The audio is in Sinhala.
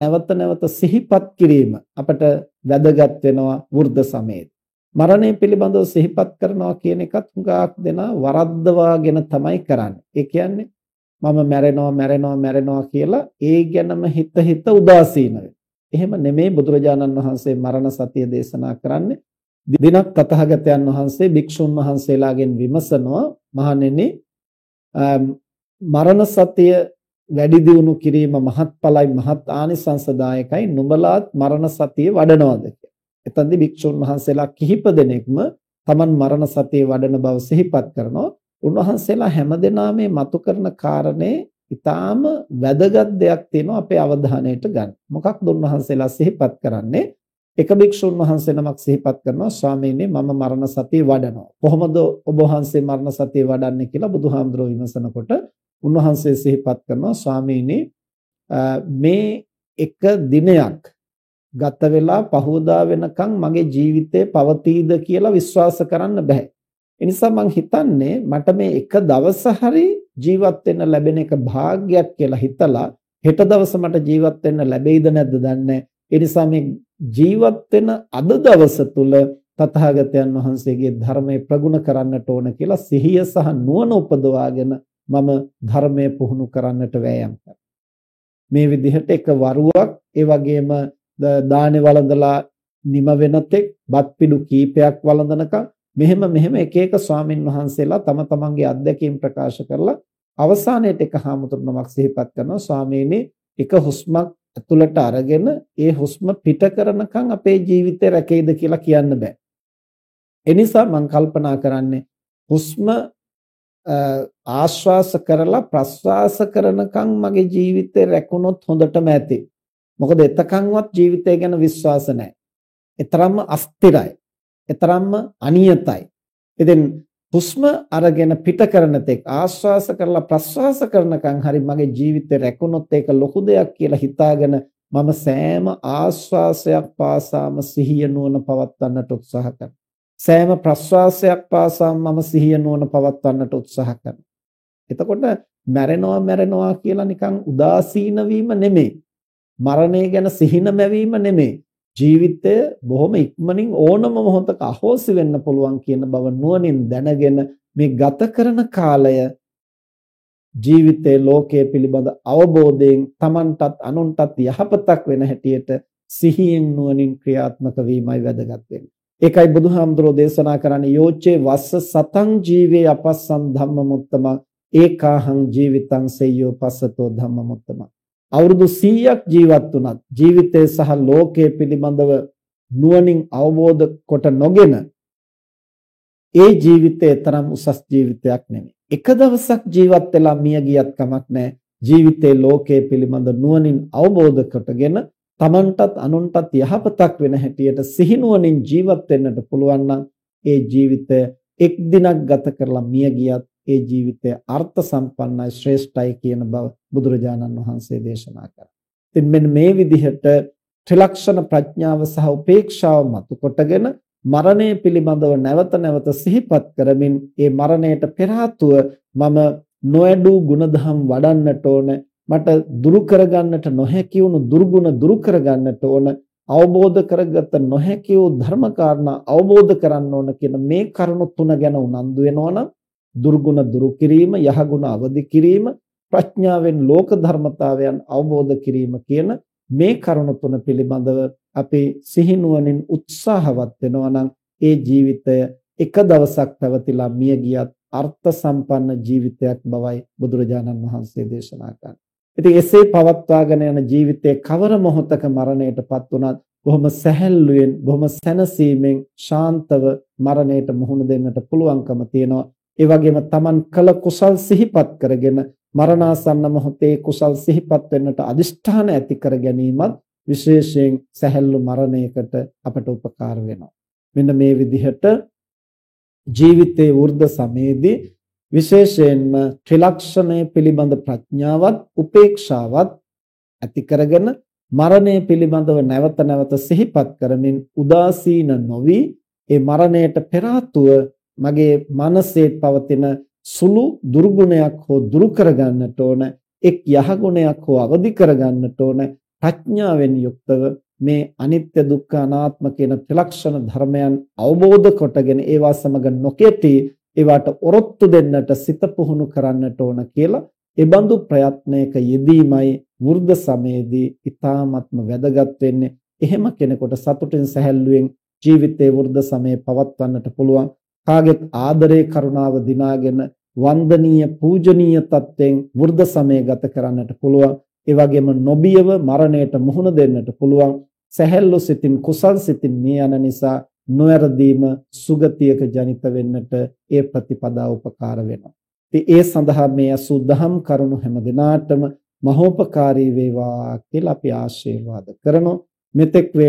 නැවත නැවත සිහිපත් කිරීම අපට වැදගත් වෙනවා වෘද්ධ සමයේදී. මරණය පිළිබඳව සිහිපත් කරනවා කියන එකත් හුඟක් දෙනා වරද්දවාගෙන තමයි කරන්නේ. ඒ කියන්නේ මම මැරෙනවා මැරෙනවා මැරෙනවා කියලා ඒ ගැනම හිත හිත උදාසීන එහෙම නෙමෙයි බුදුරජාණන් වහන්සේ මරණ සතිය දේශනා කරන්නේ. දිනක් තථාගතයන් වහන්සේ භික්ෂුන් වහන්සේලාගෙන් විමසනවා මහණෙනි මරණ සතිය වැඩි දියුණු කිරීම මහත්ඵලයි මහත් ආනිසංසදායකයි නුඹලාත් මරණ සතිය වඩනවද කියලා. එතෙන්දී භික්ෂුන් වහන්සේලා කිහිප දෙනෙක්ම Taman මරණ සතිය වඩන බව සිහිපත් කරනවා. උන්වහන්සේලා හැමදෙනා මේ මතු කරන කාරණේ ඊටාම වැදගත් දෙයක් තියෙනවා අපේ අවධානයට ගන්න. මොකක්ද උන්වහන්සේලා සිහිපත් කරන්නේ? එක භික්ෂුන් වහන්සේ නමක් සිහිපත් කරනවා ස්වාමීනි මම මරණ සතිය වඩනවා. කොහොමද ඔබ වහන්සේ මරණ සතිය වඩන්නේ කියලා බුදුහාමුදුරුවෝ විමසනකොට උන්වහන්සේ සිහිපත් කරනවා ස්වාමීනි මේ එක දිනයක් ගත වෙලා පහවදා වෙනකන් මගේ ජීවිතේ පවතීද කියලා විශ්වාස කරන්න බෑ. ඒ නිසා මං හිතන්නේ මට මේ එක දවස හරි ජීවත් වෙන්න ලැබෙන එක භාග්යක් කියලා හිතලා හෙට දවස මට ජීවත් වෙන්න ලැබෙයිද නැද්ද දන්නේ ඒ නිසා මේ ජීවත් වෙන අද දවස තුල තථාගතයන් වහන්සේගේ ධර්මයේ ප්‍රගුණ කරන්නට ඕන කියලා සිහිය සහ නුවණ උපදවාගෙන මම ධර්මයේ පුහුණු කරන්නට වෑයම් මේ විදිහට එක වරුවක් ඒ වගේම දානේ වළඳලා නිම වෙනතෙක් බත් පිඩු කීපයක් වළඳනකම් මෙහෙම මෙහෙම එක එක ස්වාමින් වහන්සේලා තම තමන්ගේ අත්දැකීම් ප්‍රකාශ කරලා අවසානයේට එක හාමුදුරුවමක් සිහිපත් කරනවා ස්වාමීනි එක හුස්මක් ඇතුළට අරගෙන ඒ හුස්ම පිට කරනකම් අපේ ජීවිතේ රැකෙයිද කියලා කියන්න බෑ. ඒ නිසා මම කල්පනා කරන්නේ හුස්ම ආශ්වාස කරලා ප්‍රශ්වාස කරනකම් මගේ ජීවිතේ රැකුණොත් හොඳටම ඇති. මොකද එතකන්වත් ජීවිතය ගැන විශ්වාස නැහැ. ඒතරම්ම අස්තිරයි. ඒතරම්ම අනියතයි. ඉතින් හුස්ම අරගෙන පිට කරන තෙක් ආශ්වාස කරලා ප්‍රශ්වාස කරනකම් හරි මගේ ජීවිතේ රැකුණොත් ඒක ලොකු දෙයක් කියලා හිතාගෙන මම සෑම ආශ්වාසයක් පාසාම සිහිය නුවණ පවත්වන්නට උත්සාහ කරනවා. සෑම ප්‍රශ්වාසයක් පාසාම මම සිහිය නුවණ පවත්වන්නට උත්සාහ කරනවා. එතකොට මැරෙනවා මැරෙනවා කියලා නිකන් උදාසීන වීම නෙමෙයි. මරණය ගැන සිහින මැවීම නෙමෙයි. ජීවිතය බොහොම ඉක්මනින් ඕනම මොහොතක අහෝසි වෙන්න පුළුවන් කියන බව නුවණින් දැනගෙන මේ ගත කරන කාලය ජීවිතයේ ලෝකයේ පිළිබඳ අවබෝධයෙන් Tamanටත් අනුන්ටත් යහපතක් වෙන හැටියට සිහියෙන් නුවණින් ක්‍රියාත්මක වීමයි වැදගත් වෙන්නේ. ඒකයි බුදුහාමුදුරෝ දේශනා කරන්නේ යෝචේ වස්ස සතං ජීවේ අපස්සම් ධම්මමුත්තම ඒකාහං ජීවිතං සෙය්‍යෝ පස්සතෝ ධම්මමුත්තම අවුරුදු 100ක් ජීවත් වුණත් ජීවිතය සහ ලෝකය පිළිබඳව නුවණින් අවබෝධ කොට නොගෙන ඒ ජීවිතය තරම් උසස් ජීවිතයක් නෙමෙයි. එක දවසක් ජීවත් වෙලා මිය ගියත් කමක් නැහැ. ජීවිතේ ලෝකයේ පිළිබඳ නුවණින් අවබෝධ කොටගෙන Tamanටත් අනුන්ටත් යහපතක් වෙන හැටියට සිහිනුවණින් ජීවත් වෙන්නට පුළුවන් නම් ඒ ජීවිතය එක් දිනක් ගත කරලා මිය ගියත් ඒ ජීවිතය අර්ථ සම්පන්නයි ශ්‍රේෂ්ඨයි කියන බව බුදුරජාණන් වහන්සේ දේශනා කරා. ඉතින් මෙන්න මේ විදිහට ත්‍රිලක්ෂණ ප්‍රඥාව සහ උපේක්ෂාව මතු කොටගෙන මරණය පිළිබඳව නැවත නැවත සිහිපත් කරමින් ඒ මරණයට පෙර මම නොඇඩූ ಗುಣධම් වඩන්නට ඕන මට දුරු කරගන්නට නොහැකි වුණු දුර්ගුණ දුරු කරගන්නට ඕන අවබෝධ කරගත නොහැකි වූ ධර්ම කාරණා අවබෝධ කරන්න ඕන කියන මේ කරුණු තුන ගැන උනන්දු වෙනවනම් දුර්ගුණ දුරු කිරීම යහගුණ අවදි කිරීම ප්‍රඥාවෙන් ලෝක ධර්මතාවයන් අවබෝධ කිරීම කියන මේ කරුණු තුන පිළිබඳව අපි සිහිනුවණින් උත්සාහවත් වෙනවා නම් ඒ ජීවිතය එක දවසක් පැවතිලා මිය ගියත් අර්ථ සම්පන්න ජීවිතයක් බවයි බුදුරජාණන් වහන්සේ දේශනා කරන්නේ. ඉතින් එසේ පවත්වාගෙන යන ජීවිතයේ කවර මොහොතක මරණයටපත් වුණත් බොහොම සැහැල්ලුවෙන් බොහොම සැනසීමෙන් ශාන්තව මරණයට මුහුණ දෙන්නට පුළුවන්කම තියෙනවා. ඒ වගේම Taman කළ කුසල් සිහිපත් කරගෙන මරණාසන්න මොහොතේ කුසල් සිහිපත් වෙන්නට අදිෂ්ඨාන ඇති කර ගැනීමත් විශේෂයෙන් සැහැල්ලු මරණයකට අපට උපකාර වෙනවා. මෙන්න මේ විදිහට ජීවිතයේ වෘද්ධ සමයේදී විශේෂයෙන්ම ත්‍රිලක්ෂණය පිළිබඳ ප්‍රඥාවත් උපේක්ෂාවත් ඇති කරගෙන මරණය පිළිබඳව නැවත නැවත සිහිපත් කරමින් උදාසීන නොවි ඒ මරණයට පෙර මගේ මනසේ පවතින සුළු දුර්ගුණයක් හෝ දුරු කරගන්නට ඕන එක් යහගුණයක් හෝ අවදි කරගන්නට ඕන ප්‍රඥාවෙන් යුක්තව මේ අනිත්‍ය දුක්ඛ අනාත්ම කියන ත්‍රිලක්ෂණ ධර්මයන් අවබෝධ කොටගෙන ඒවා සමග නොකෙටි ඒවට ඔරොත්තු දෙන්නට සිත පුහුණු කරන්නට ඕන කියලා ඒබඳු ප්‍රයත්නයක යෙදීමයි වෘද්ධ සමයේදී ඊ타ත්ම වැදගත් වෙන්නේ. එහෙම කෙනෙකුට සතුටින් සැහැල්ලුවෙන් ජීවිතේ වෘද්ධ සමයේ පවත්වන්නට පුළුවන්. කාගෙත් ආදරේ කරුණාව දිනාගෙන වන්දනීය පූජනීය තත්ත්වෙන් වෘද්ධ සමය ගත කරන්නට පුළුවන්. ඒ වගේම නොබියව මරණයට මුහුණ දෙන්නට පුළුවන්. සැහැල්ලු සිතින් කුසල් සිතින් මේ යන නිසා නොයරදීම සුගතියක ජනිත වෙන්නට ඒ ප්‍රතිපදා උපකාර වෙනවා. ඉතින් ඒ සඳහා මේ අසුද්ධහම් කරුණු හැම දිනාටම මහෝපකාරී වේවා කියලා අපි ආශිර්වාද කරනවා. මෙතෙක් වේ